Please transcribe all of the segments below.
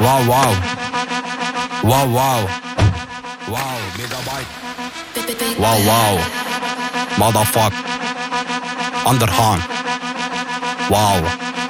Wow wow. Wow wow. Wow megabyte. Wow wow. Motherfuck. Underhand. Wow.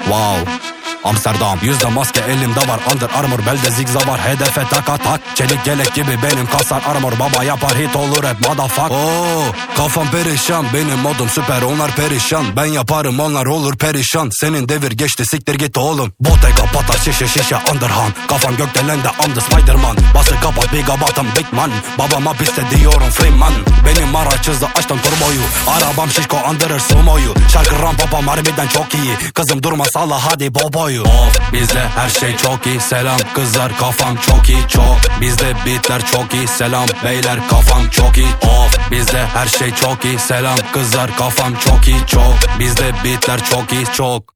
Wow. Amsterdam Yüzde maske elimde var. Under Armour belde zigza var. Hedefe tak. Atak Çelik gelek gibi benim kasar armor. Baba yapar hit olur hep motherfuck. Oo, Kafam perişan. Benim modum süper onlar perişan. Ben yaparım onlar olur perişan. Senin devir geçti siktir git oğlum. Bottega patar şişe şişe underhand. Kafam gökdelende I'm the Spiderman. Bası kapat big abatım big man. Babama piste diyorum Freeman Benim araç hızlı açtım turboyu. Arabam şişko andırır sumoyu. Şarkı ram papam harbiden çok iyi. Kızım durma salla hadi boboyu Of bizde her şey çok iyi. Selam kızlar kafam çok iyi. Çok Bizde beatler çok iyi. Selam beyler kafam çok iyi. Of bizde her şey çok iyi. Selam kızlar kafam çok iyi. Çok Bizde beatler çok iyi. Çok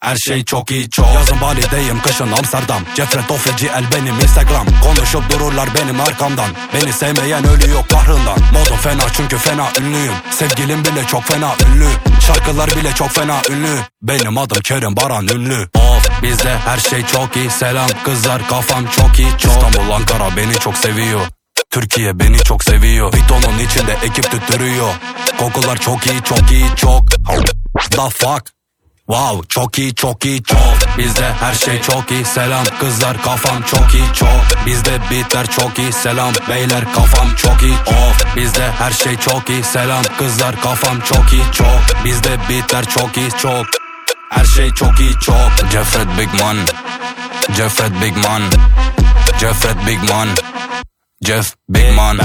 her şey çok iyi. Çok Yazın Bali'deyim kışın Amsterdam. Cefret Ofeci el benim Instagram. Konuşup dururlar benim arkamdan. Beni sevmeyen ölüyor kahrından. Modum fena çünkü fena ünlüyüm. Sevgilim bile çok fena ünlü Şarkılar bile çok fena ünlü. Benim adım Kerim Baran ünlü. Of bizde her şey çok iyi. Selam kızlar kafam çok iyi. Çok İstanbul Ankara beni çok seviyor. Türkiye beni çok seviyor. Viton'un içinde ekip tüttürüyor. Kokular çok iyi çok iyi çok. The fuck Wow çok iyi çok iyi çok. Bizde her şey çok iyi. Selam kızlar kafam çok iyi çok. Bizde beatler çok iyi. Selam beyler kafam çok iyi of Bizde her şey çok iyi. Selam kızlar kafam çok iyi çok. Bizde beatler çok iyi çok. Her şey çok iyi çok. Jeffred Big Man Jeffred Big Man Jeffred Big Man Jeff Big Man